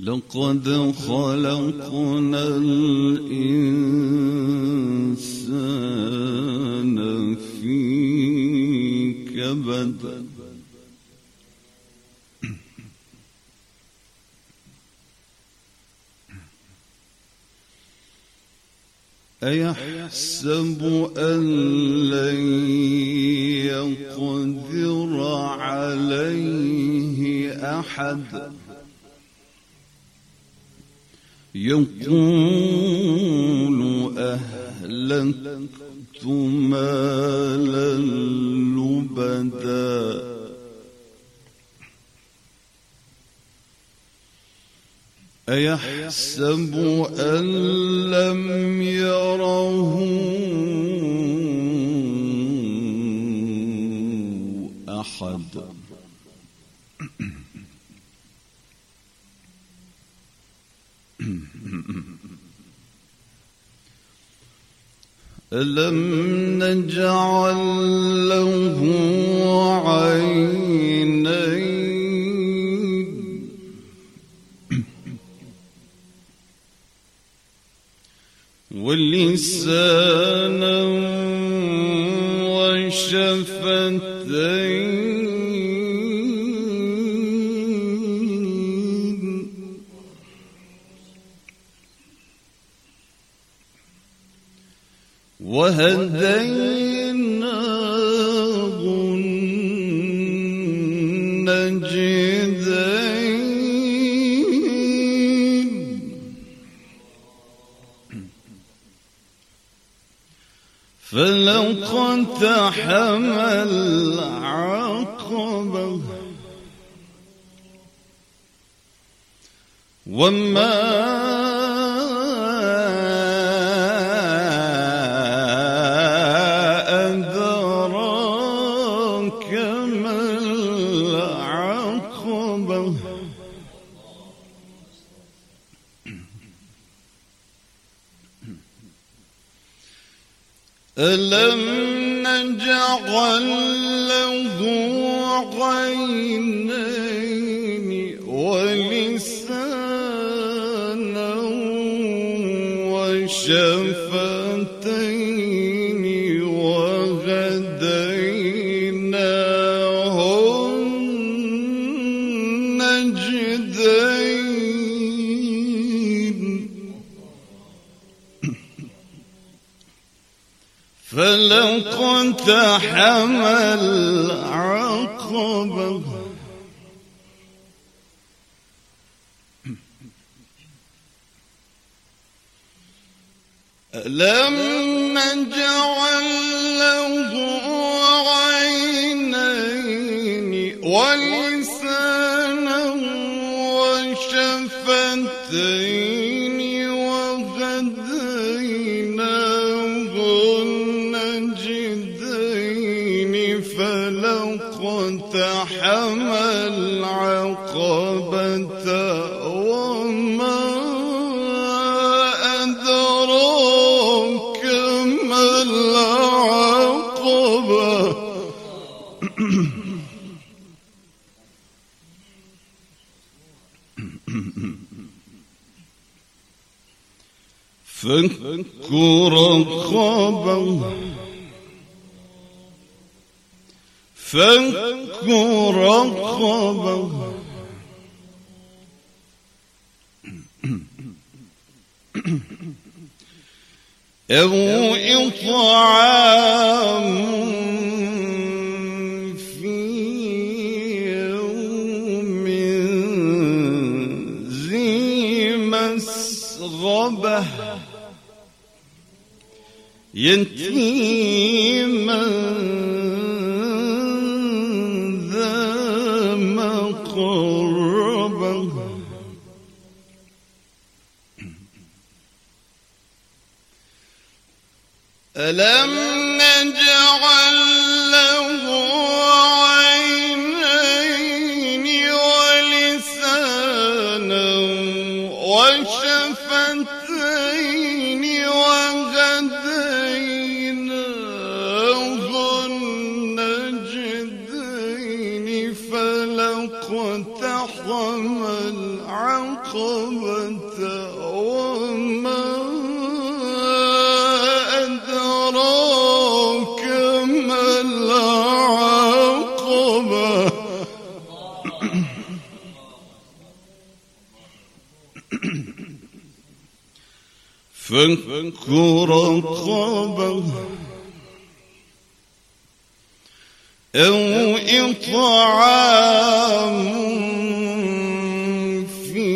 لقد خلقنا الإنسان في كبد. أيحسب أن لن يقدر عليه أحد؟ يقول أهلكت مالا لبدا أيحسب أن لم يره أحد؟ ألم نجعل له عينين؟ ولسانا وهديناه النجدين. فلقتحم العقبة وما ألم نجعل له عينين فلقتحم العقبة ألم نجعل له عينين ولسانا وشفتين فلقتحم العقبة وما أدراك ما العقبة فك رقبة فك رقبة أو إطعام في يوم ذي مسغبة. يتيما ألم نجعل فك رقبة أو إطعام في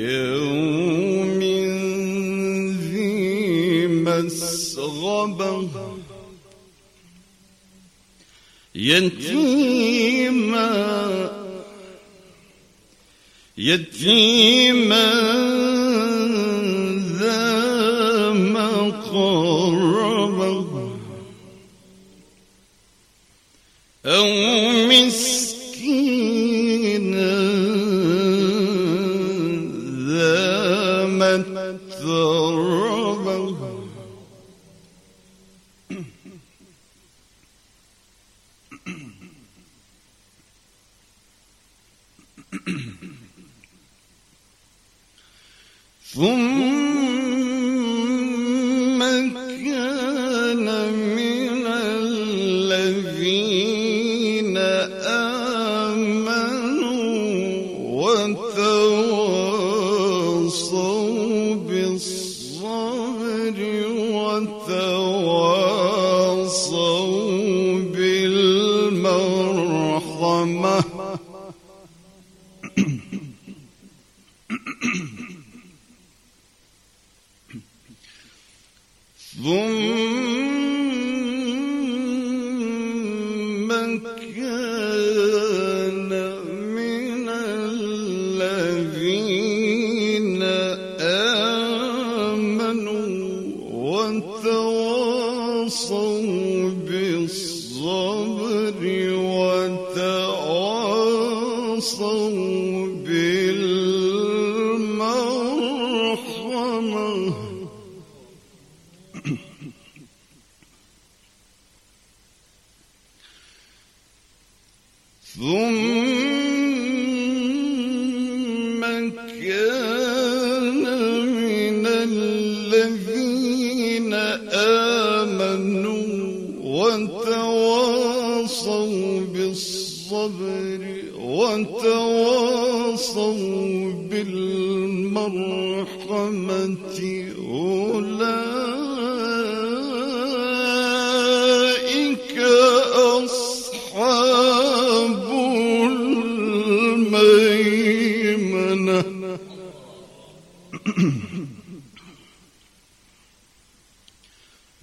يوم ذي مسغبة يتيما يتيما وتواصوا آمنوا وتواصوا بالصبر وتواصوا بالمرحمة أولئك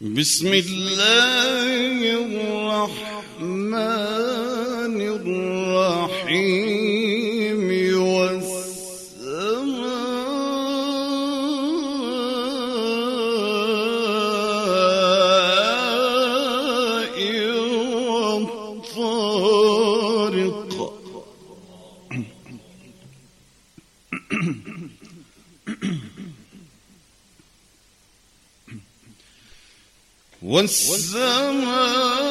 بسم الله الرحمن الرحيم والسماء والطارق والسماء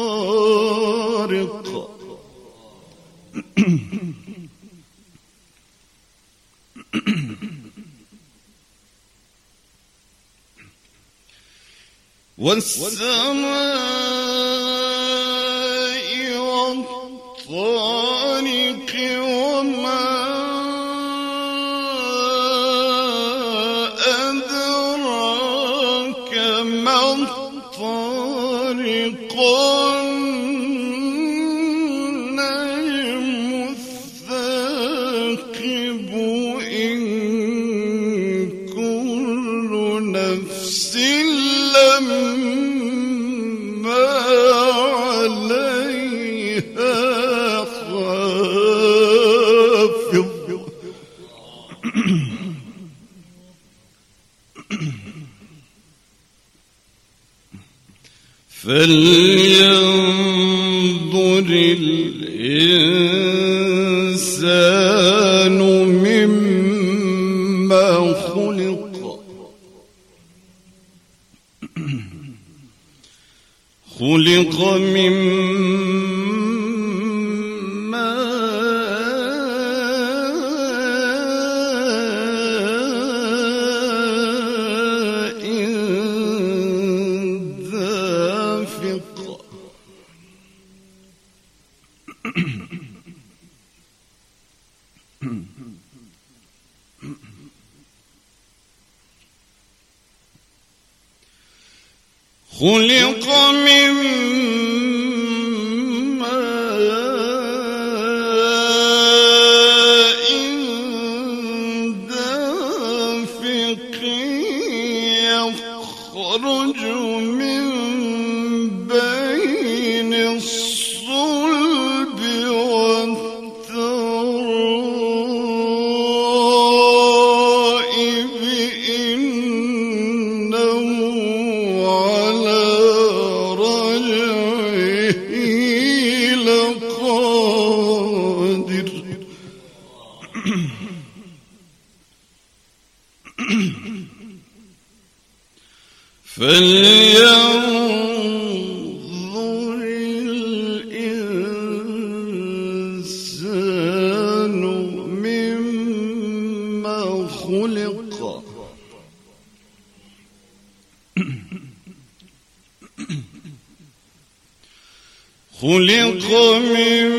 الطارق والسماء والطارق وما أدراك ما الطارق؟ فلينظر الإنسان مما خلق. خلق من خلق من ماء دافق يخرج من بين الصلب والترائب. إنه على فلينظر الإنسان مما خلق. خلق من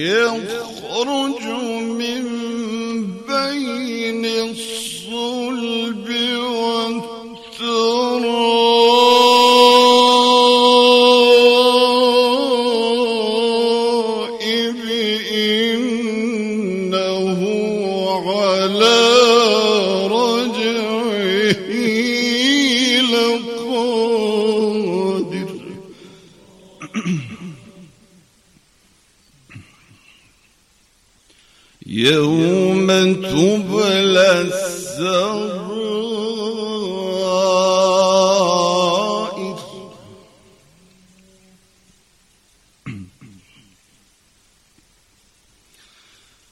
يخرج يوم تبلى السرائر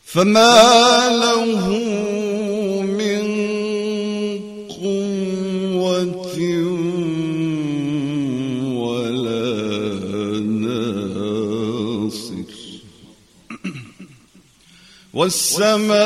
فما والسماء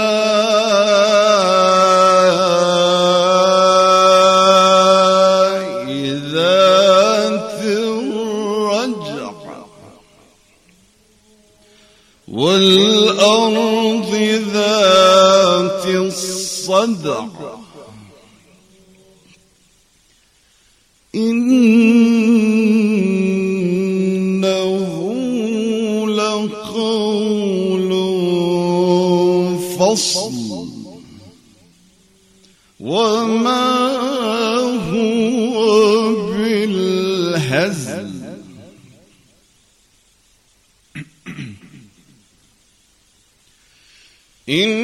إن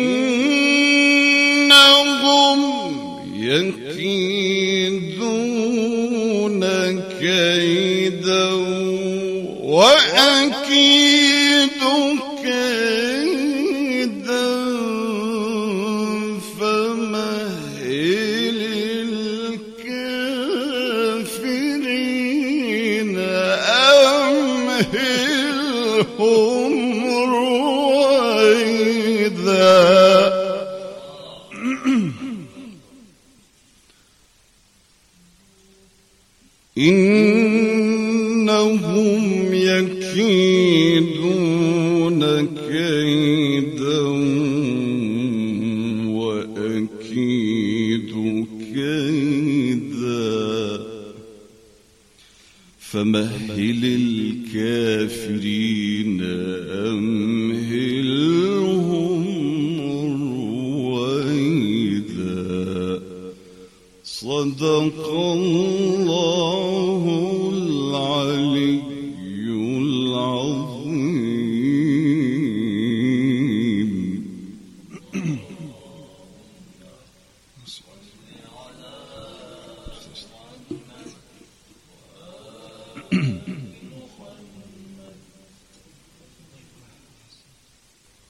فمهل الكافرين. أمهلهم